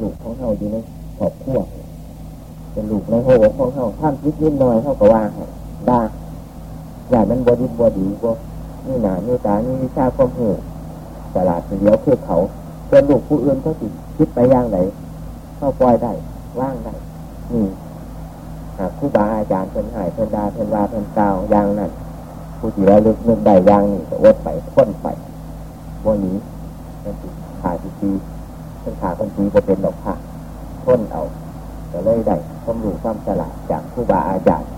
ลูกของเฮาอยู่ในขอบขั้วเป็นลูกในหัวของเฮาท่านคิดนิดหน่อยเท่ากับว่าด่าอย่างนั้นบอดีบอดีบ่นี่หนานี่ตานี่วิชาความหูตลาดเดียวคือเขาเป็นลูกผู้อื่นเขาจิคิดไปย่างไหนเข้าปล่อยได้ว่างได้นี่หากผู้บาอาจารย์เป็นหายเป็นดาเป็นวาเป็นกาวย่างนั้นผู้ที่ระลึกนึกได้ย่างนี่ก็วดไปพ้นไปวันนี้มันขาดที เป็นขาคนทีก็เป็นดอกผ้าพ้นเอาก็เลยได้ความรู้ความฉลาดจากผู้บาอาจารย์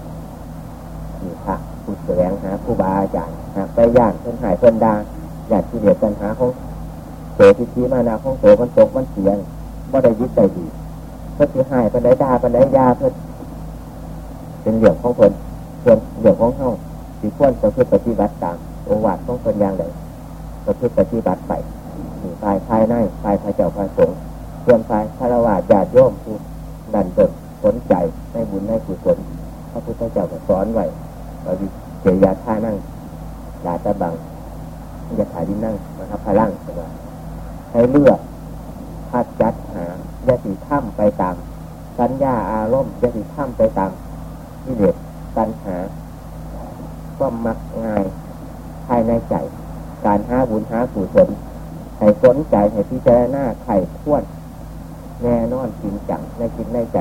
นี่ค่ะผู้แสวงหาผู้บาอาจารย์หากไปย่างเป็นหายเป็นดาอยากที่เดียดปัญหาของโสทิทีมานาของโสมันตกมันเสียงว่าได้ยึดใจดีเพื่อที่หายเป็นได้ดาเป็นได้ยาเพื่อเป็นเหลี่ยมของคนส่วนเหลี่ยมของเฮาสีควรประพฤติปฏิบัติตามโอวาทของคนอย่างไรประพฤติปฏิบัติไป ภายภายในภายพระเจ้าพระสงฆ์ส่วนภายคารวะญาติโยมผู้ดันตนสนใจในบุญในกุศลพระพุทธเจ้าก็สอนไว้เราดิเจียาท่านั่งลาตะบังยาถ่ายดินนั่งนะครับพลังให้เลือกพัดจัดหายาสีถ้ำไปตามสัญญาอารมณ์ยาสีถ้ำไปตามที่เด็ดปัญหาก็มักง่ายภายในใจ การหาบุญหากุศล ให้สนใจให้พิจารณาไข่ข้วนแน่นอนจริงจังในจิตในใจ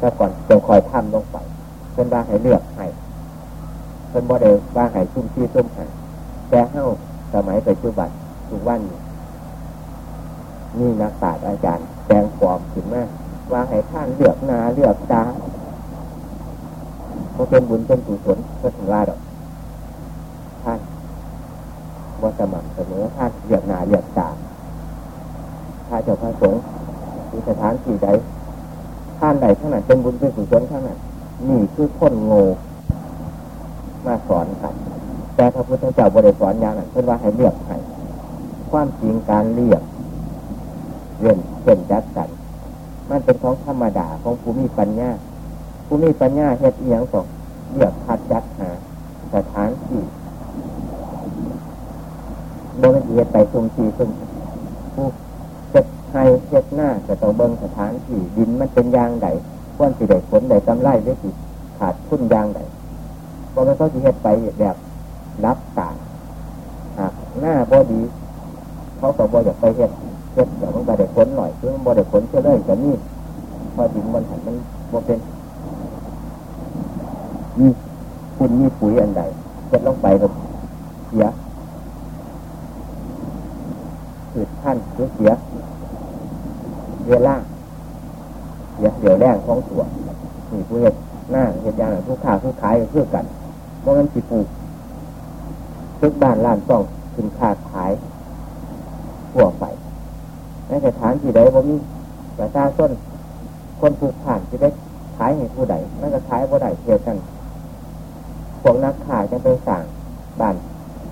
ถ้าก่อนจงคอยทำลงไปเป็นว่าให้เลือกให้เป็นบ่ได้ว่าให้ชุ่มชี้ชุ่มหาแต่เฮ้าสมัยปัจจุบันทุกวันนี่นักศาสตร์อาจารย์แปลงฟอมถึงมากว่าให้ท่านเลือกนาเลือกตาก็เป็นบุญเป็นกุศลก็ถึงว่าดอก ว่าสมัครเสมอท่านเลือกนาเลือกตาถ้าเจ้าพระสงฆ์มีสถานที่ใดท่านใดท่านนั้นเป็นบุญเป็นกุศลท่านนั้นนี่คือคนโง่มาสอนกันแต่พระพุทธเจ้าบริสอนอย่างนั้นเพื่อว่าให้เลือกให้ความจริงการเลือกเรียนเป็นจัดกันมันเป็นของธรรมดาของผู้มีปัญญาผู้มีปัญญาเฮ็ดเอียงสองเลือกคัดจัดหาสถานที่ โดยเอียดไปชุมชีชุมผู้เจ็ดไทยเจ็ดหน้าจะต้องเบิ่งสถานที่ดินมันเป็นยางใดควรสิได้ผลได้กำไรหรือสิขาดทุนยางใดเพราะมันก็สิเฮ็ดไปแบบรับตาหากหน้าบอดี เขาก็บออยากไปเฮ็ดเฮ็ดเดี๋ยวมันก็ได้ผลหน่อยคือมันบอได้ผลเชื่อเลยแต่นี่พอดินมันหันมันบอเป็นมีคุณมีปุ๋ยอันใดเฮ็ดลงไปก็เสีย คือท่านหรือเสียเวลาเสียเดี๋ยวแรงของตัวนี่ผู้เห็ดหน้าเห็ดยางผู้ขาผู้ขายเพื่อกันเพราะงั้นสิปลูกทุกบ้านล้านต้องขึ้นขาขายทั่วไปในสถานที่ใดบ่มีประชาชนคนผูกผ่านจะได้ขายให้ผู้ใดนั่นก็ขายผู้ใดเทียกันพวกนักขายจะไปสั่งบ้าน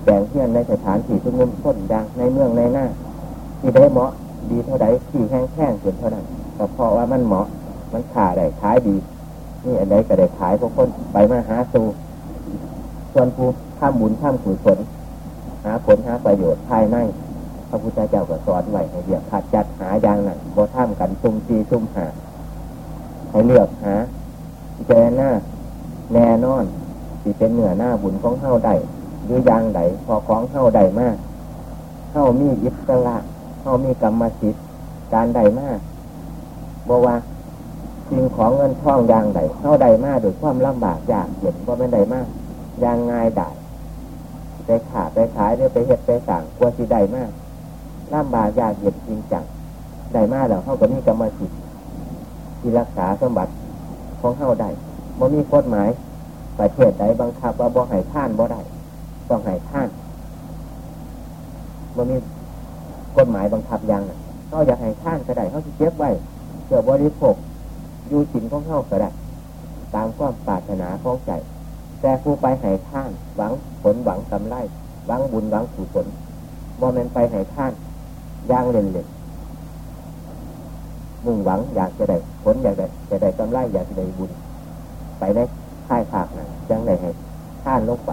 แบ่งเพื่อนในสถานที่ชุมนุมคนดังในเมืองในหน้า ที่ได้เหมาะดีเท่าใดที่แห้งแห้งเกินเท่านั้นก็เพราะว่ามันเหมาะมันขาได้ขายดี นี่อันใดก็ได้ขายพวกคนไปมาหาสู่ส่วนผู้ข้ามบุญข้ามกุศลหาผลหาประโยชน์ภายในพระพุทธเจ้าก็สอนไว้ให้เรียกขัดจัดหาอย่างนั้นบ่ท่ามกันซุ่มซีซุ่มหาให้เลือกหาเจหน้าแน่นอนที่เป็นเหนือหน้าบุญของเข้าได้หรือยางใดพอของเข้าได้มากเข้ามีอิสระ เขามีกรรมสิทธิ์การใดมากบอกว่าสิ่งของเงินทองอย่างใดเข้าใดมากโดยความลำบากยากเย็นก็ไม่ใดมากอย่างง่ายได้ไปขาดไปขายหรือไปเห็ดไปสั่งกลัวสิได้มากลำบากยากเย็นจริงจังได้มากแล้วเข้ากับมีกรรมสิทธิ์ที่รักษาสมบัติของเข้าได้บ่มีกฎหมายประเทศใดบังคับว่าบ่ให้ท่านบ่ได้ต้องให้ท่านบ่มี กฎหมายบังคับย่างเขาอยากให้ท่านก็ได้เขาจะเก็บไว้เพื่อบริโภคอยู่สินของเขาก็ได้ตามความปรารถนาของใจ แต่ผู้ไปให้ท่านหวังผลหวังกำไรหวังบุญหวังกุศลโมเมนไปให้ท่านย่างเล่นเล่นมุ่งหวังอยากจะได้ผลอยากได้จะได้กำไรอยากจะได้บุญ ไปได้ค่ายผากนั้นจังได้ให้ท่านลงไป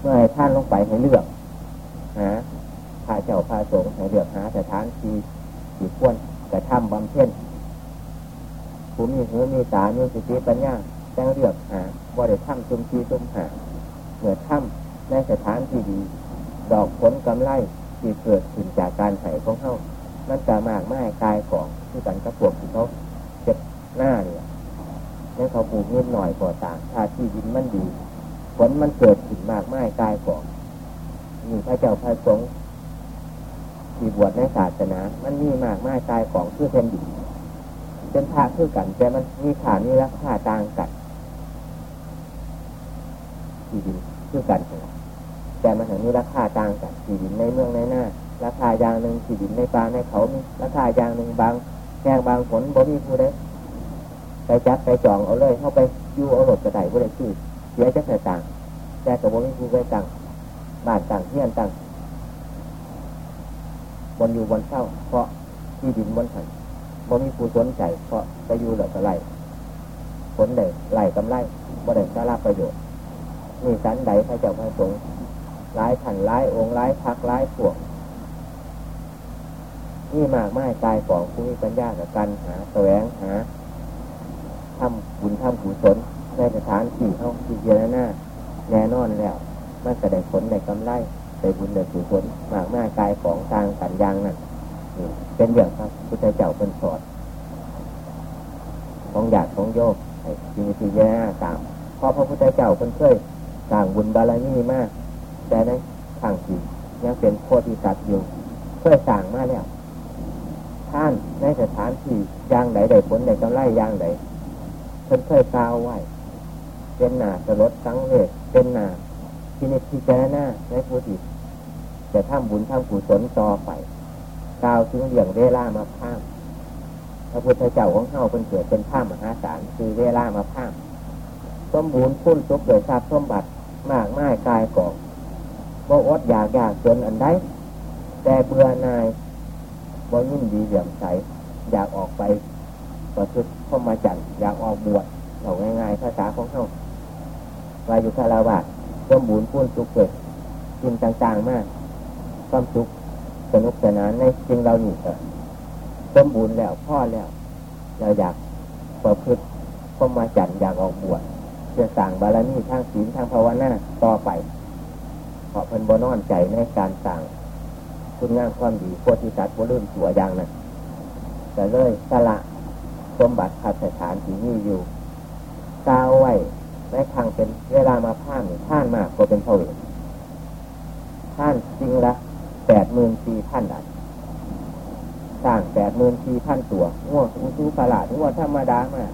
เมื่อให้ท่านลงไปให้เลือกหาาเจ้าพาสงฆ์ให้เลือกหาสถานที่ที่ควรกระทำบำเพ็ญผู้มีหูมีตามีสติปัญญาแต่งเลือกหาบ่ได้ทำจุมชีจุมหาเหนือถ้ำในสถานที่ดี ดอกผลกำไรที่เกิดขึ้นจากการไถ่ของเขามันจะมากไม่กายของที่กันกระปวกที่เขาเจ็บหน้าเนี่ยนี่เขาปลูกนิดหน่อยก่อต่างถ้าที่ดินมันดี ผลมันเกิดขึ้นมากไม่กายของมีพระเจ้าพระสงฆ์ ที่บวชในศาสนา มันมีมากไม่กายของเพื่อเป็นดีเป็นพระคือกัน แต่มันมีขามีราคาต่างกันที่ดินคือกันแต่มันถึงมีราคาต่างกันที่ดินในเมืองในหน้าราคาอย่างหนึ่งที่ดินในป่าในเขามีราคาอย่างหนึ่งบางแง่งบางผลบ่มีผู้ใดไปจับไปจองเอาเลย เข้าไปยู่เอาหลดกระไดผู้ใดชื่อเสียจะใส่ต่างแต่กับบ่มีผู้ใดต่างบ้านต่างเที่ยนต่าง บนอยู่บนเศร้าเพราะที่ดินบนหันบ่มีผู้สนใจเพราะไปอยู่เหลือก็ไล่ผลได้ไล่กำไรบ่ได้สาระประโยชน์นี่สันใดพระเจ้าพระสงฆ์หลายขันหลายองค์หลายพักหลายพวกนี่มากไม่กายของผู้มีปัญญากับการหาแสวงหาทำบุญทำกุศลในสถานที่เขาที่เยอะหน้าแน่นอนแล้ว มันจะได้ผลได้กำไร ได้บุญได้กุศลมากไม่กายของทางสัญญางนั่นเป็นอย่างครับพุทธเจ้าเป็นสอนของอยากของโยกมีที่เยอะหน้าตามพอพระพุทธเจ้าเป็นเคยสร้างบุญบารมีมาก แต่ในทางที่ยังเป็นโคติสัตว์อยู่เคยสร้างมาแล้วท่านในสถานที่ยางใดใดผลใดกำไรยางใดเพิ่นเคยกล่าวไว้เป็นหนาสลดสังเวชเป็นหนาที่นิพิจารณาในผู้ที่ จะทำบุญทำกุศลต่อไปกล่าวถึงเรื่องเวลามาพ้ามพระพุทธเจ้าของเฮาเป็นเกิดเป็นข้ามหาศาลคือเวลามาพ้ามสมบูรณ์พุ่นสุกโดยทราบสมบัติมากไม้กายกองบ่อดอยากอยากจนอันใดแต่เบื่อนายบ่ยิ่งดีเหลี่ยมใสอยากออกไปประพฤติเข้ามาจันอยากออกบวชเอาง่ายๆภาษาของเขาวายุคาราวาสมบูรณ์พุ่นสุกเกิดกินต่างๆมาก ความสุขสนุกสนานในสิ่งเราอยู่เถอะสมบูรณ์แล้วพ่อแล้ว เราอยากประพฤติเข้ามาจันอยากออกบวชเพื่อสั่งบารมีทางศีลทางภาวนาต่อไป เพราะเพิ่นบนอนใจในการสั่งคุณงามความดีโพธิสัตว์โลื่นตัวอย่างนั้นแต่เลยสละสมบัติขัดสถานที่นี้อยู่กาวไว้ในทางเป็นเวลามาผ่านท่านมากก็เป็นเท่าเวท่านจริงละ แปดหมื่นสี่พันดันสร้างแปดหมื่นสี่พันตัวง่วงอุซูประหลาดง่วงธรรมดามา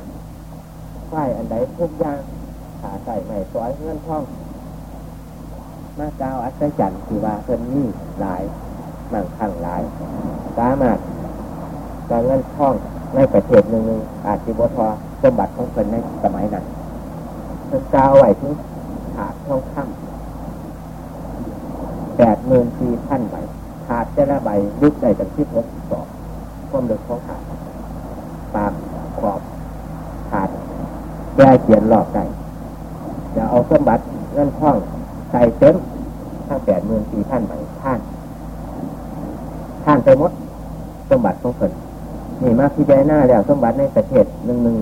ไฟอันใดทุกอย่างขาใส่ใหม่สวยเงินท่องมาเก้าอัศจรรย์คือว่าเพิ่นนี่หลายมั่งคั่งหลายสามารถการเงินท่องในประเทศหนึ่งอาจจะบทอสมบัติของเพิ่นในสมัยนั้นเพิ่นกาวไว้ที่ขาดท่องคำ แปดหมื่นสี่พันใบขาดจะละใบยุบได้จากที่หกสองความลึกของขาดปากขอบขาดแก้เขียนหลอกได้จะเอาสมบัติเงินท่องใส่เต็มทั้งแปดหมื่นสี่พันใบท่านท่านไปหมดสมบัติของคนนี่มาพิจารณาแล้วสมบัติในประเทศหนึ่งหนึ่ง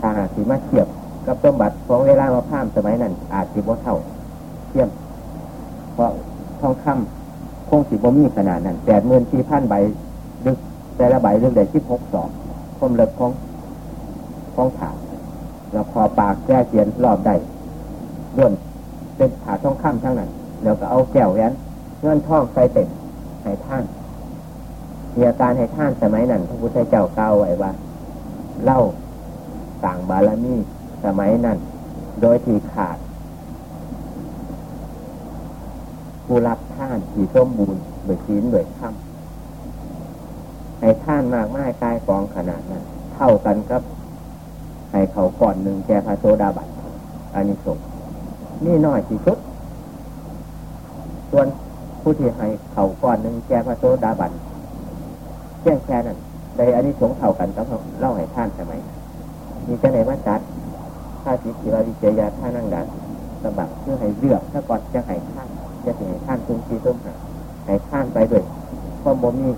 ถ้าหากสีมาเทียบกับสมบัติของเวลามาพามสมัยนั้น อาจสิบ่เท่าเทียมเพราะ ทองคำคงสิบ่มีขนาดนั้นแปดหมื่นสี่พันใบดึกแต่ละใบดึกได้สิบหกสองคมเลิกของของถาเราพอปากแก้เขียนรอบได้ด้วนเป็นขาท่องคำทั้งนั้นเดี๋ยวก็เอาแก้วแหวนเงื่อนท่องใส่เต็มให้ท่านมีอาการให้ท่านสมัยนั้นพระพุทธเจ้าเก่าไว้ว่าเล่าต่างบารมีสมัยนั้น โดยที่ขาด ผู้รับท่านที่สมบูรณ์โดยศีลโดยคำให้ท่านมากไม้กายกองขนาดนั้นเท่ากันกับให้เขาก่อนหนึ่งแกพระโสดาบันอันนี้สงนี่น้อยที่สุด ส่วนผู้ที่ให้เขาก่อนหนึ่งแกพระโสดาบันเพียงแค่นั้นในอันนี้สงเท่ากันกับเล่าให้ท่านใช่ไหมมีจะไหนว่าจัดถ้าสิกิราวิเจยาท่านั่งดันสบับเพื่อให้เลือกถ้าก่อนจะให้ท่าน จะให้ท่านทุ่งทีตุ้มหาให้ท่านไปด้วยความบ่มี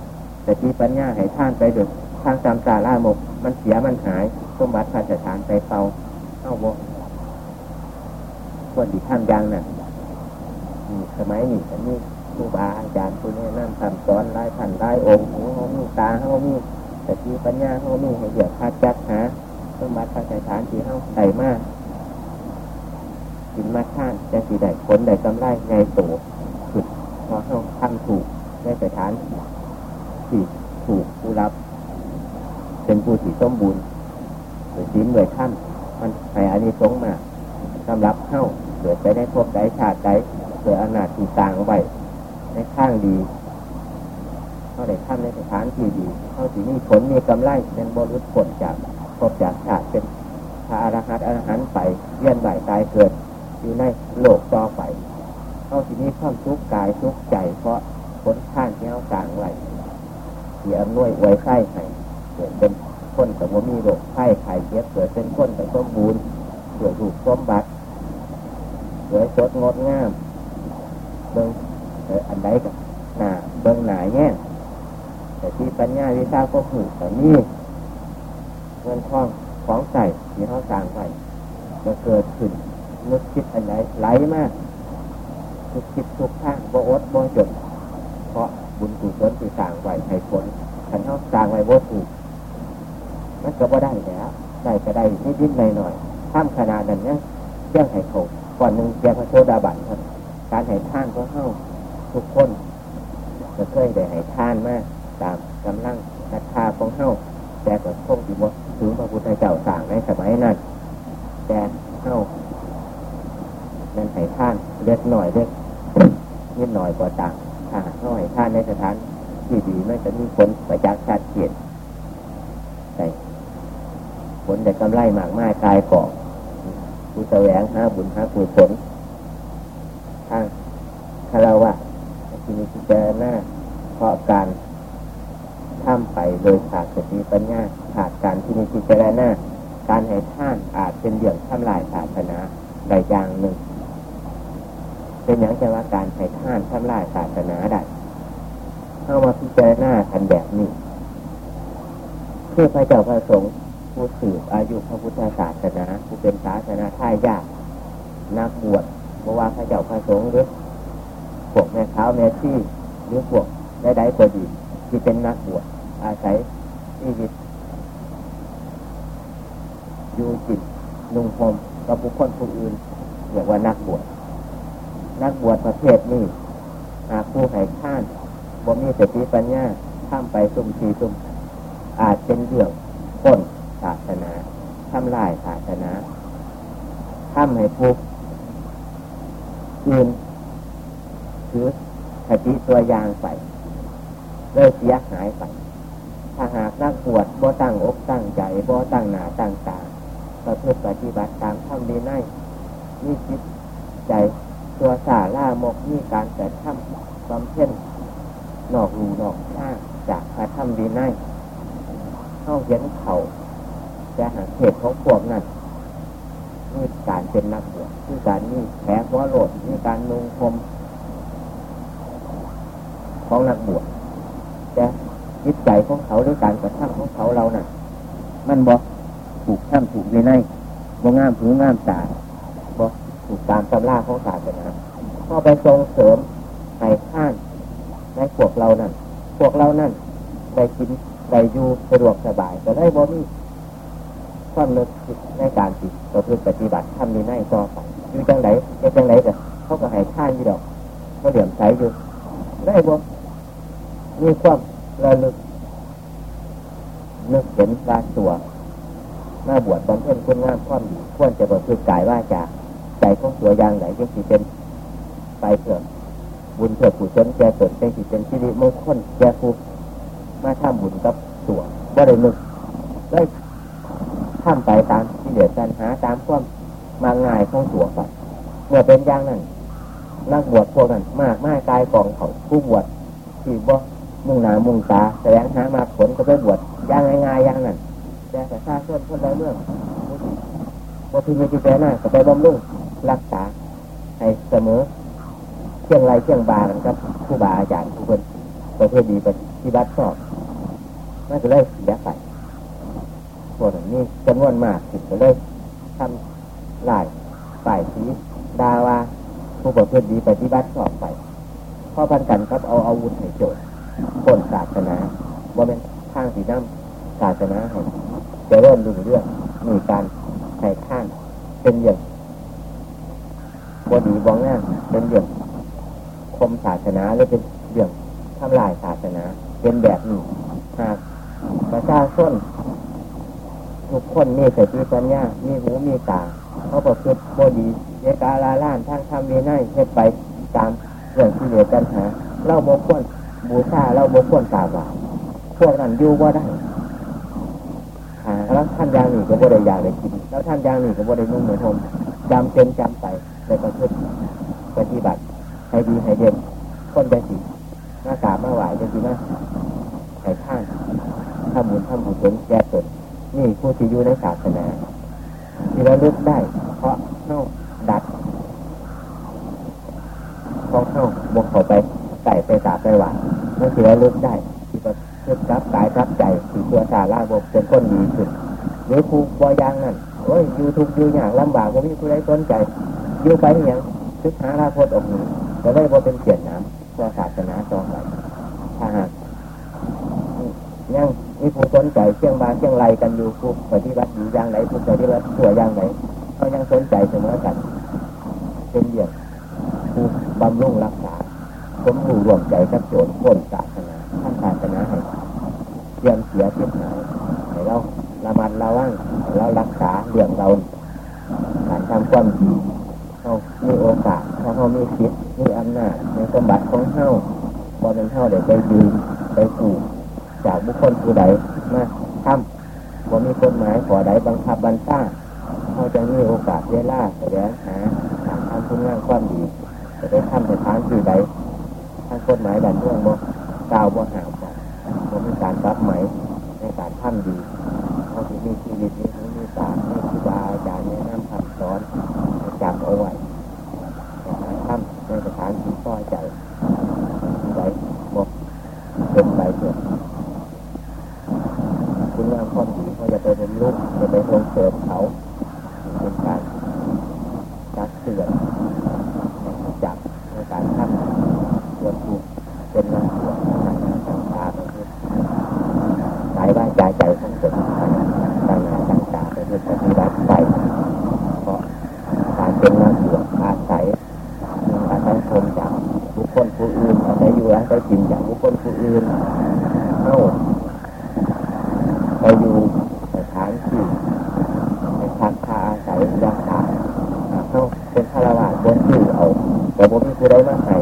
แต่ที่ปัญญาให้ท่านไปด้วยทางจำสาล่าหมก มันเสียมันหายสมบัติพระสถานไปเตาเข้าบกควรดีท่านยังน่ะสมัยนี้อันนี้ครูบาอาจารย์ผู้นี้นั่งทำสอนไล่ผ่านไล่องค์หูเขามีตาเขามีแต่ที่ปัญญาเขามีให้เหยียบพาจักหาสมบัติพระสถานที่เขาใส่มาก กินมาข้านจะสีได้ผลได้กำไรไงโตสุดพอเข้าทำถูกได้สถานที่ถูกผู้รับ เป็นผู้ที่สมบูรณ์หรือสิ้นเหนื่อยท่านมันให้อานิสงส์มาสำหรับเข้าเกิดไปได้พบได้ชาติได้เกิดอนาถที่ต่างไว้ในข้างดีเขาได้ทำในสถานที่ดีเขาสิมีผลมีกำไรเป็นบรุษผลจากพบจากชาติเป็นพระอรหันต์อรหันต์ไปเยี่ยนไหวตายเกิด อยู่ในโลกต่อไปเขาสิมีความทุกข์กายทุกข์ใจ เพราะผลข้านที่เขาต่างไว้ที่อำนวยไว้ไส้ให้เกิดเป็นคนแต่ว่ามีโรคไข้ไข้เจ็บเกิดเป็นคนแต่สมบูรณ์เกิดรูปสมบัติสวยสดงดงามเบิ้งอันใดกับหนาเบิ้งหนาแง่แต่ที่ปัญญาวิชาก็หูแต่นี่เงินทองของใส่ที่เขาสร้างไปจะเกิดขึ้น นึกคิดอันใดไหลมากทุกคิดทุกข้างบ่อดบ่จดเพราะบุญกุศลที่สร้างไว้ให้ผลขันเขาสร้างไว้บ่ถูกมันก็บ่ได้แล้วได้ก็ได้นิดๆหน่อยๆท่อยข้ามขนาดนั้นเนี่ยเรื่องให้เขาก่อนหนึ่งเจ้าพระโชดาบันครับการให้ท่านก็เข้าทุกคนจะเคยได้ให้ท่านมากตามกำลังศรัทธาของเข้าแต่ก็คงที่ว่าถึงพระพุทธเจ้าสั่งในสมัยนั้นแต่เข้า นั้นให้ท่านเล็กหน่อยเล็กนิดหน่อยกว่าต่างถ้าเข้าให้ท่านในสถานที่ดีไม่จะมีผลประจักษ์ชัดเจนแต่ผลได้กำไรมากมายกายเกาะผู้แสวงหาบุญหากุศลทางคารวะที่มีพิจารณาเพราะการทำไปโดยขาดสติปัญญาขาดการที่มีพิจารณาการให้ท่านอาจเป็นเรื่องทำลายศาสนาใดอย่างหนึ่ง เป็นอย่างจะว่าการให้ท่านทำลายศาสนาได้เข้ามาพิจารณาทันแบบนี้เพื่อพระเจ้าพระสงฆ์ผู้สืบอายุพระพุทธศาสนาผู้เป็นศาสนาท่ายากนักบวชเพราะว่าพระเจ้าพระสงฆ์หรือพวกแม่เท้าแม่ที่หรือพวกได้ได้ก็ดีที่เป็นนักบวชอาศัยชีวิตอยู่จิตนุ่งห่มกับบุคคลผู้อื่นเรียกว่านักบวช นักบวชประเภทนี้หากผู้ให้ข้านบ่มีสติปัญญาข้ามไปซุ่มทีซุ่มอาจเป็นเรื่องพ้นศาสนาทำลายศาสนาทำให้ผู้อื่นคือคติตัวอย่างไปเลยเสียหายไปถ้าหากนักปวดบ่ตั้งอกตั้งใจบ่ตั้งหนาตั้งตาประพฤติปฏิบัติตามธรรมดีในมีจิตใจ ตัวสาล่ามกมีการแต่ทำความเช่นนอกรูนอกข้างจากพระธรรมดีในเข้าเห็นเขาจะหาเหตุของพวกนั้นมีการเป็นนักบวชมีการมีแผลหัวโหลดมีการนุ่งผมของนักบวชแต่จิตใจของเขาหรือการกระทำของเขาเรานะ่ะ มันบอกถูกข้ามถูกในในบ่งามผืองามตาบอกถูกตามตำราของศาสนา พอไปทรงเสริมให้ข้านในพวกเรานั่นพวกเรานั่นได้กินได้อยู่สะดวกสบายแต่ได้บ่มีความเลิกในการติดต่อพือปฏิบัติทำในในต่อไปอยู่จังไหนจังไหนแต่เขาก็ให้ข้านอยู่ดอกเขาเหลี่ยมใสอยู่ได้บ่มีความระลึกนึกเห็นกาตัวหน้าบวชบำเพ็ญคุณงามความดีควรจะบอกคือกายว่าจะใจของตัวอย่างไหนยังสิเป็น ไปเกิดบุญเกิดผู้ชนแก่ตนเป็นสิเป็นชีวิตมงคลแก่ผู้มาทำบุญกับตัวว่าได้นึกได้ทำไปตามที่เดือดกันหาตามความมาง่ายของตัวไปเมื่อเป็นอย่างนั้นนักบวชพวกนั้นมากมากกายกองเขาผู้บวชที่บ่มุ่งหนามุ่งตาแสดงหามาผลก็ไปบวชย่างง่ายๆอย่างนั้นแต่แต่ชาติคนใดเรื่องบ่ที่มีจิตใจหน้าก็ไปบำรุงรักษาให้เสมอ เชียงไรเชียงบากันครับผู้บาอาจารย์ผู้คนประเภทดีปฏิบัติชอบมันจะเลยเสียไปส่วนนี้จำนวนมากถึงจะเลยทำลายฝ่ายสีดาว่าผู้ประพฤติดีปฏิบัติชอบไปข้อพันกันครับเอาอาวุธให้โจทย์คนศาสนาว่าเป็นทางสีน้ำศาสนาให้จะเริ่มรุ่งเรื่องมีการให้ข้านเป็นอย่างบดีบองหน้าเป็นอย่าง มศาสนาหรือเป็นอย่างทำลายศาสนา เป็นแบบนี้หากประชาชนทุกคนมีสติปัญญา มีหูมีตาเขาประพฤติบดีเยกาลาล้านทางทำวีนัยเฮ็ดไปตามเรื่องที่เหลือกันหาเล่าโมกวนบูชาเล่าโมกวนตาบาพวกนั้นยู่ว่าได้หาแล้วท่านยางหนีก็บ่ได้ยางได้กิน แล้วท่านยางหนีก็บ่ได้นุ่งเหมือนผมจำเป็นจำไปในประพฤติปฏิบัติ ให้ดีให้เด่นคนใจสีหน้ากามาไหวจะสีนะให้ข้างทำบุญทำบุญผลแก่ตนนี่ผู้ที่อยู่ในศาสนาที่เราลึกได้ เพราะเข้าดัดพอเข้าบกเข้าไปไก่ไปตาไปหวานนั่นที่เราลึกได้ที่ประพฤติรับกายรับใจที่ตัวตาล่าบกเป็นคนดีสุดหรือครูบอยางนั่นโอ้ยอยู่ทุกอยู่อย่างลำบากผมมีผู้ใดสนใจอยู่ไปอย่างศึกษาลาพดออกนี้ จะได้บ่เป็นเกียรติน้ำตัวศาสนาต่อไปถ้าหากยังมีผู้สนใจเชียงบานเชียงไรกันอยู่ผู้ปฏิบัติอยู่อย่างไรผู้ปฏิบัติตัวอย่างไรเขายังสนใจเสมอกันเป็นเยี่ยมผู้บำรุงรักษาผมผู้รวมใจกับโจรคนศาสนาท่านศาสนาให้เยี่ยมเสียเสียหายให้เราระมัดระวังให้เรารักษาเรื่องเราการทำความดี เขามีโอกาสถ้าเขามีคิดมีอำนาจในสมบัติของเขาบอเป็นเท่าเดี๋ยวไปยืมไปกู้จากบุคคลผู้ใดมาทำว่มีกฎหมายขอใดบังคับบัญชาเขาจะมีโอกาสเวลาแสดงหาการทำคุณงามความดีจะได้ทำในทางที่ใดทางกฎหมายดันเรื่องบ่กล่าวบ่หาวบ่บ่มีการรับไหมในการทำดีเขาที่มีชีวิตมีหูมีตามีครูบาอาจารย์แนะนำคำสอน จำเอาไว้ทำในสถานที่ต่อใจที่ใดบ่เป็นไปเถอะคุณงามความดีเขาจะไปเป็นลูกจะไปส่งเสริมเขาเป็นการจักเสือนจับในการทำส่วนถูกเป็นงานส่วนต่างๆต่างๆก็คือสายว่าใจใจของตนต่างๆต่างๆก็คือปฏิบัติไปเพราะการเป็นงานส่วนอาศัยอาศัยชมจากบุคคลผู้อื่นอาศัยอยู่อาศัยกินจากบุคคลผู้อื่นเข้าไปอยู่สถานที่ในพักพาอาศัยยาขาเข้าเป็นคารวะบนที่เอา แต่ผมมีผู้ใดมาให้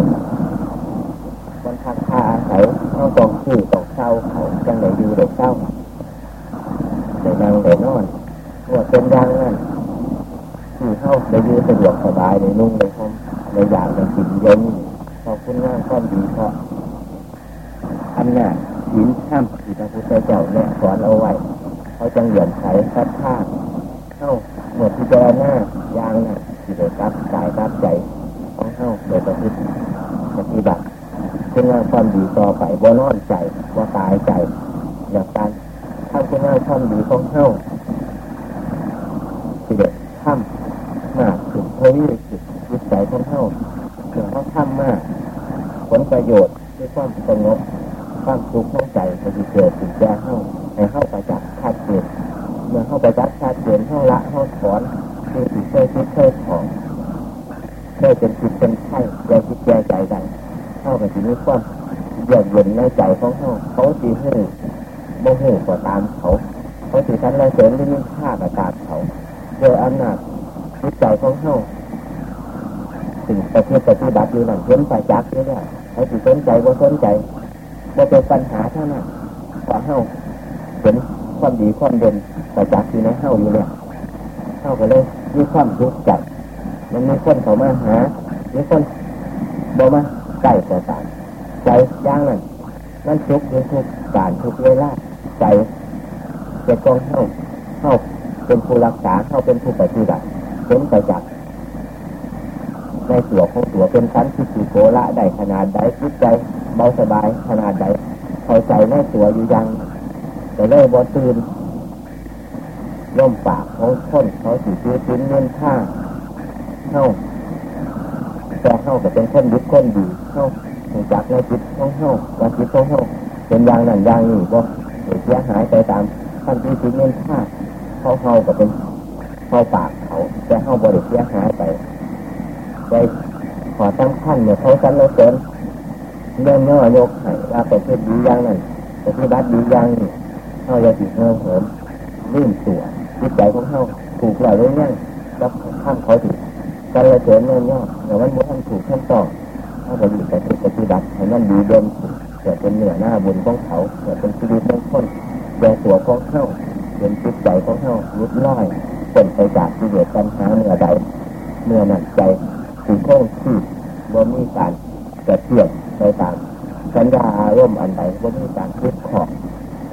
บนพักพาอาศัยเข้าตองชื่อตองเศร้าเขาจังไหนอยู่เด็กเศร้าเด็กนั่งเด็กนอนว่าเป็นอย่างนั้นที่เข้าได้ยืนสะดวกสบายในนุ่งในห้องในอย่างในกินเย็นพอคุณงามความดีเพราะอำนาจหินข้ามที่พระพุทธเจ้าเนี่ยสอนเอาไว้ เขาจังเหยียนไขสัดท่าเข้าเมื่อพิจารณายางน่ะที่โดยรับกายรับใจของเข้าโดยประพฤติปฏิบัติเป็นงานความดีต่อไปบ่นอนใจบ่ตายใจอย่างการทำเป็นงานความดีของเข้าที่เด็ดทำมากถึงเท่านี้สุดวิสัยของเข้าถึงเขาทำมาก ผลประโยชน์ด้วยความสงบความสุขของใจจะเกิดถึงแก่เข้าให้เข้าไปจากคาดเกณฑ์เมื่อเข้าไปจากคาดเกณฑ์เข้าละเข้าถอนคือสิเคยคิดเคยของเคยเป็นจิตเป็นไข้ใจคิดแก่ใจใดเข้าไปถึงนี้ความเยือกเย็นในใจของเขาเขาจีให้โมโหกว่าตามเขาเขาจีทันไรเสริมที่นิ่งฆ่าประกาศเขาโดยอำนาจจิตใจของเขาสิ่งประเทปฏิบัติอยู่หลังเพ้นไปจักนี่แหละเขาจีสนใจว่าสนใจจะเป็นปัญหาเท่านั้น ขอเฮ้าเป็นความดีความเด่นประจักษ์อยู่ในเฮ้าอยู่เลยเฮ้าก็เลยมีความทุกข์ใจมันมีคนเขามาหามีคนบอมาใกล้ต่อตามใจย่างนั่นมันทุกข์ทุกการทุกเวลาใจจะต้องเฮ้าเฮ้าเป็นผู้รักษาเฮ้าเป็นผู้ปฏิบัติเป็นไปจักในตัวของตัวเป็นชั้นที่สุโกละได้ขนาดใดจิตใจเบาสบายขนาดใด ใจในตัวอยู่ยังแต่เลยบอตื่นย่อมปากเขาค้นเขาสีซื้อชิ้นเงินค่าเข้าแต่เข้าก็เป็นคนยึดคนดีเข้าถึงจากในจิตของเข้าว่าจิตของเข้าเป็นอย่างนั้นอย่างนี้ก็เสียหายไปตามขั้นที่ชิ้นเงินค่าเข้าเข้าก็เป็นเข้าปากเขาแต่เข้าบริเสียหายไปไปขอตั้งขั้นเนี่ยเขาสันเราเสริญเรื่องย่อยกให้ว่าเป็นเพื่อดีอย่างนั้น ป็นที่บัดดีอย่างนี้เข้าจะติดเงินเหิมลื่นตัวจิตใจของเข้าถูกหลายเรื่องแล้วข้ามเขาถึงการละเสริญเงินย่อแต่ว่ามันท่านถูกท่านต่อถ้าเราอยู่แต่ปฏิบัติให้มันดีเดิมเกิดเป็นเหนือหน้าบุญของเขาเกิดเป็นชีวิตของคนแย่ตัวของเข้าเป็นจิตใจของเข้าลุดล่อยเป็นไปจากที่เดือดปัญหาเมื่อใดเมื่อนั้นใจถึงโค้งที่บ่มีการกระเทียบไปต่าม สัญญาอารมณ์อันใดบ่ามีการคิดขอบ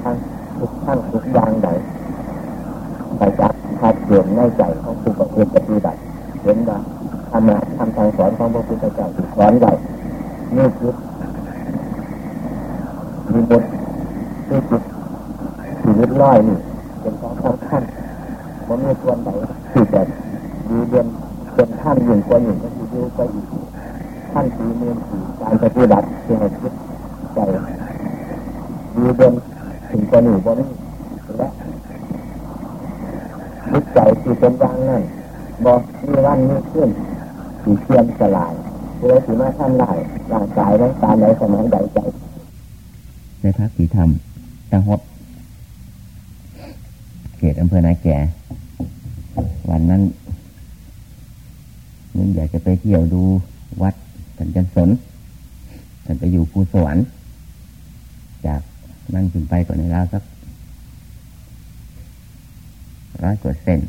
ทั้งทุกทั้งทุกอย่างใดไปจากทัดเดือนในใจของผู้ประพฤติปฏิบัติเห็นว่าธรรมะทำทางสอนของพระพุทธเจ้าที่สอนไว้นี่คือมีบทนี่คือชีวิตร้อยนี่เป็นของสำคัญมันมีส่วนใดที่จะดีเด่นเป็นท่านหนึ่งกว่าหนึ่งก็คือดูไปอีก ท่านสีเมืองสีการปฏิบัติที่ให้คิดใจดีเด่นถึงกว่าหนึ่งกว่านี้และจิตใจที่เป็นอย่างนั้นบอกมีวันมีขึ้นสีเทียมสลายเพื่อสีมาทำลายร่างกายร่างกายในสมองใดใจในพักสีธรรมจังหวัดเขตอำเภอนาแก่วันนั้นนึกอยากจะไปเที่ยวดูวัด สันจันสนฉันไปอยู่ภูสวรรค์ จากนั่นขึ้นไปก่อนในราวสักร้อยกว่าเซน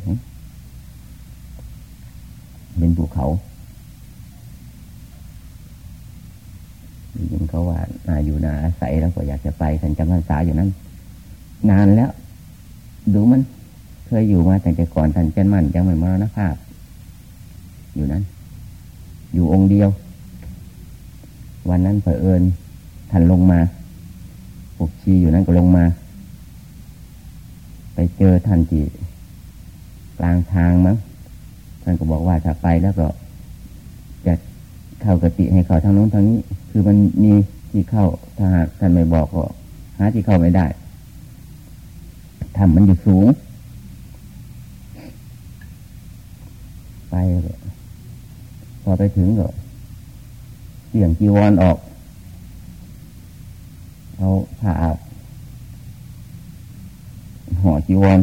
เป็นภูเขายินเขาว่านาอยู่นาอาศัยแล้วก็อยากจะไปฉันจำพรรษาอยู่นั้น นานแล้ว ดูมันเคยอยู่มาแต่แต่ก่อนท่านเจนมันยังไม่มรณภาพ อยู่นั้น อยู่องค์เดียว วันนั้นเผอิญท่านลงมาปกชีอยู่นั้นก็ลงมา ไปเจอท่านที่กลางทางมั้งท่านก็บอกว่าถ้าไปแล้วก็จะเข้ากติให้เขาทางโน้นทางนี้ คือมันมีที่เข้าถ้าหากท่านไม่บอกก็หาที่เข้าไม่ได้ทำมันอยู่สูง ไปพอไปถึงก็ เสี่ยงจีวรออก เอาผ้าอาบห่อจีวร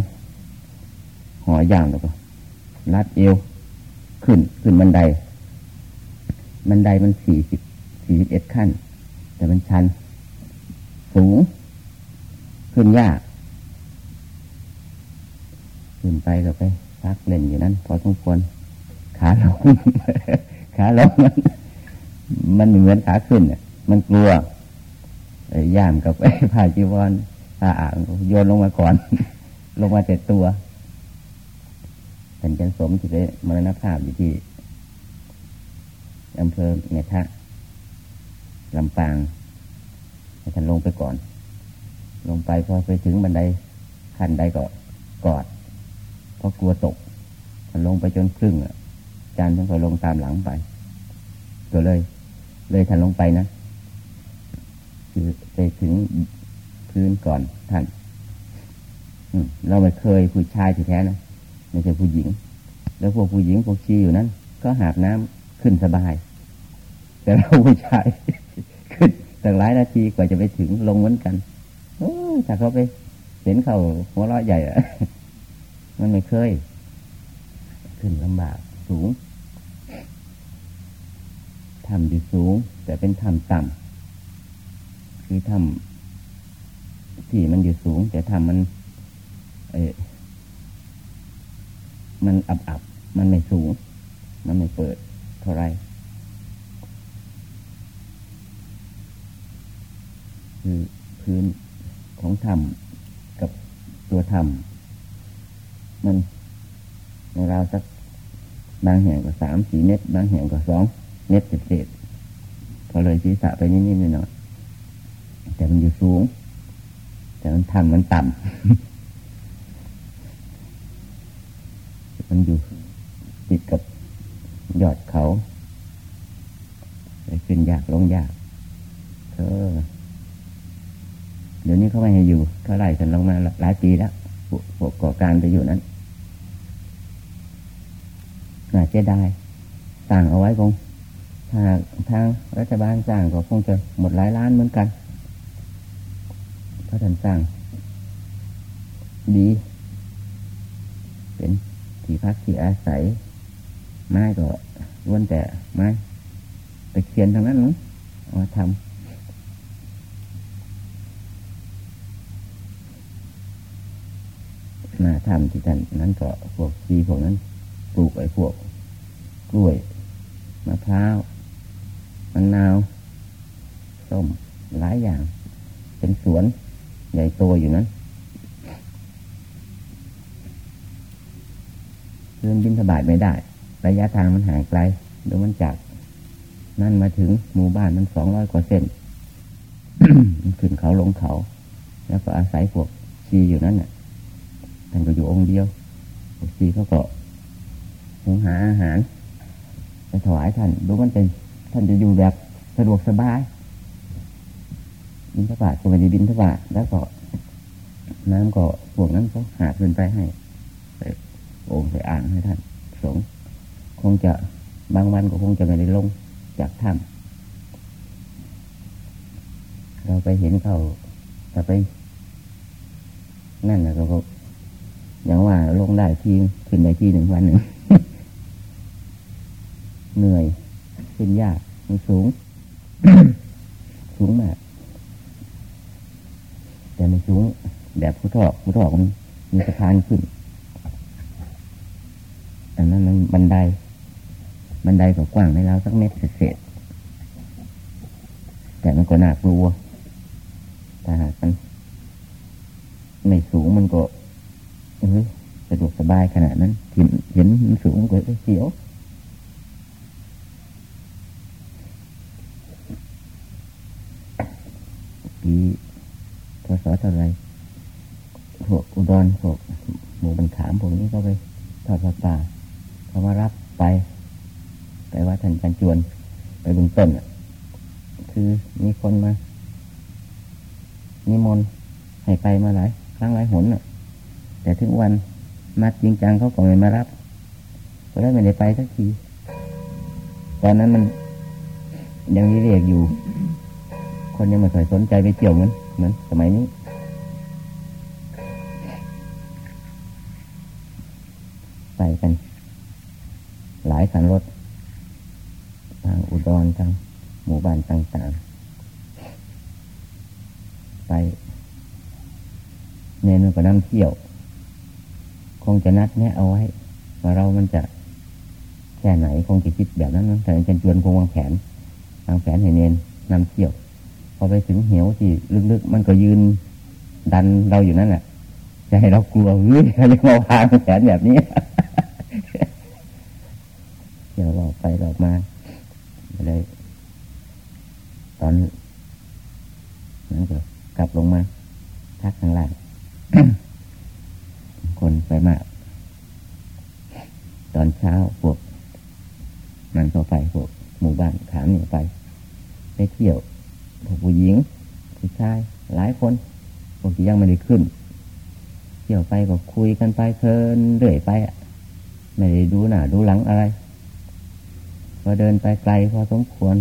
ห่อย่างแล้วก็รัดเอว ขึ้นขึ้นบันได บันไดมันสี่สิบสี่สิบเอ็ดขั้น แต่มันชัน สูง ขึ้นยาก ขึ้นไปก็ไปพักเล่นอยู่นั้น พอสมควรขาลง ขาลงมัน มันเหมือนขาขึ้นเนี่ยมันกลัวย่ามกับไอ้ผ้าจีวรผ้าอ่างโยนลงมาก่อน ลงมาเจ็ดตัวท่านจันสมที่ได้มรณภาพอยู่ที่อำเภอเมทะลำปางท่านลงไปก่อน ลงไปพอไปถึงบันไดขั้นใดก็กอดเพราะกลัวตกท่านลงไปจนครึ่งอะจานท่านก็ลงตามหลังไป ก็เลย เลยท่านลงไปนะ คือไปถึงพื้นก่อนท่านเราไม่เคยผู้ชายที่แท้นะไม่ใช่ผู้หญิง แล้วพวกผู้หญิงพวกชีอยู่นั้น ก็หาบน้ำขึ้นสบาย แต่เราผู้ชายขึ้นตั้งหลายนาทีกว่าจะไปถึงลงเหมือนกันโอ้ถ้าเขาไปเห็นเขาหัวเราะใหญ่อะมันไม่เคย ขึ้นลำบากสูง ทำอยู่สูง แต่เป็นทำต่ำคือทำที่มันอยู่สูง แต่ทำมันเอมันอับอับมันไม่สูง มันไม่เปิดเท่าไรคือพื้นของธรรมกับตัวธรรมมันในราวสักบางแห่งก็สามสี่เมตร บางแห่งก็สอง เมตรเศษพอเลยศีรษะไปนิดๆหน่อยแต่มันอยู่สูง แต่มันทำมันต่ำมันอยู่ติดกับยอดเขาไปขึ้นยากลงยากเออเดี๋ยวนี้เขาไม่ให้อยู่เท่าไหร่ฉันลงมาหลายปีแล้วพวกก่อการไปอยู่นั้นน่าเจได้ต่างเอาไว้คง ถ้าทางรัฐบาลสร้างก็คงจะหมดหลายล้านเหมือนกันเพราะท่านสร้าง ดี เป็นที่พักที่อาศัย ไม้ก็ล้วนแต่ไม้ตะเคียนทางนั้นเนาะมาทำมาทำที่ท่านนั้นก็พวกซีพวกนั้น ปลูกไอ้พวก กล้วยมะพร้าว มะนาวส้มหลายอย่าง เป็นสวน ใหญ่โตอยู่นั้นเดินบินสบายไม่ได้ ระยะทางมันห่างไกลดูมันจาก นั่นมาถึงหมู่บ้านมันสองร้อยกว่าเส้นมันขึ้นเขาลงเขา แล้วก็อาศัยพวกชีอยู่นั้นเนี่ยท่านก็อยู่องค์เดียวพวกชีเขาก็หุงหาอาหารไปถวายท่านดูมันเป็น ท่านจะอยู่แบบสะดวกสบายบินทบาทก็ไม่ได้บินทบาทแล้วก็น้ำก็พวกนั้นก็หาขึ้นไปให้ไปโอ่งไปอ่างให้ท่าน สงคงจะบางวันก็คงจะไม่ได้ลงจากถ้ำเราไปเห็นเขาแต่ไป นั่นนะเราก็อย่างว่าลงได้ทีขึ้นได้ทีหนึ่งวันหนึ่งเหนื่อย ขึ้นยากมันสูง สูงมาก แต่ไม่สูงแบบผู้ทอกผู้ทอกมันมีสะพานขึ้นอันนั้นมันบันได บันไดก็กว้างในแล้วสักเมตรเศษแต่มันก็น่ากลัวถ้าหากมันไม่สูงมันก็เฮ้ยสะดวกสบายขนาดนั้นเห็นเห็นมันสูงมันก็เสียว ปีพศเท่าไรพวกอุดรพวกหมู่บันขามพวกนี้ก็ไปทอดผ้าป่าเขามารับไป ไปว่าท่านจันจวน ไปบึงต้นคือมีคนมานิมนต์ให้ไปมาหลายครั้งหลายหนแต่ถึงวันนัดจริงจังเขาก็ไม่มารับก็ได้ไม่ได้ไปสักที ตอนนั้นมันยังเรียกอยู่ คนยังไม่เคยสนใจไปเกี่ยวเหมือนเหมือนสมัยนี้ ไปกัน หลายคันรถ ทางอุดรทางหมู่บ้านต่างๆ ไปเนนก็นำเที่ยว คงจะนัดแนะเอาไว้ว่าเรามันจะแค่ไหนคงจะคิดแบบนั้นนะแต่อาจารย์จวนคงวางแผนวางแผนให้เนนนำเที่ยว พอไปถึงเหวที่ลึกๆมันก็ยืนดันเราอยู่นั่นแหละจะให้เรากลัวเฮ้ยเรียกมาวางแผนแบบนี้เที่ยวเราไปเรามาเลยตอนนั้นก็กลับลงมาทักข้างล่างคนไปมากตอนเช้าพวกมันเข้าไปพวกหมู่บ้านขามนี่ไปไปเที่ยว ผู้หญิงผู้ชายหลายคนพวกที่ยังไม่ได้ขึ้นเที่ยวไปก็คุยกันไปเพลินเรื่อยไปอะไม่ได้ดูหน้าดูหลังอะไรพอเดินไปไกลพอสมควร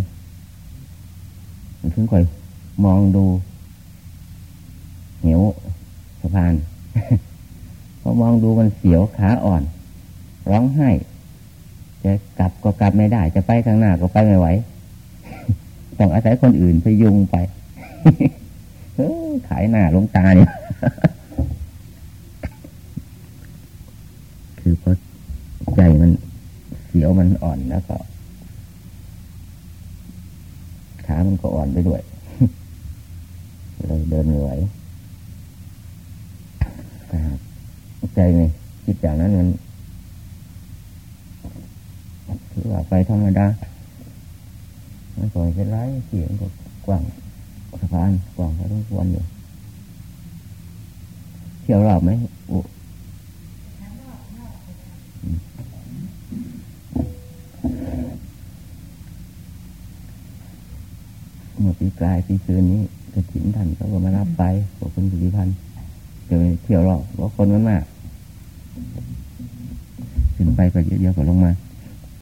ถึงค่อยมองดูเหนียวสะพานพอมองดูมันเสียวขาอ่อน ร้องไห้จะกลับก็กลับไม่ได้ จะไปข้างหน้าก็ไปไม่ไหว ต้องอาศัยคนอื่นพยุงไปขายหน้าลงตาเนี่ย คือเพราะใจมันเสียวมันอ่อนแล้วก็ขามันก็อ่อนไปด้วยเลยเดินไม่ไหวใจไงคิดอย่างนั้นมันถือว่าไปธรรมดา ม่ปล่อยเป็นไรเสียงก็กว้างสะพานกว้างพอสมควรอยู่เที่ยวรอบไหมโอ้เมื่อปีกลายปีคืนนี้กระถินท่านเขาก็มารับไปพวกคุณสุริพันธ์เดี๋ยวเที่ยวรอบเพราะคนมันมาก ขึ้นไปก็เยอะๆก็ลงมา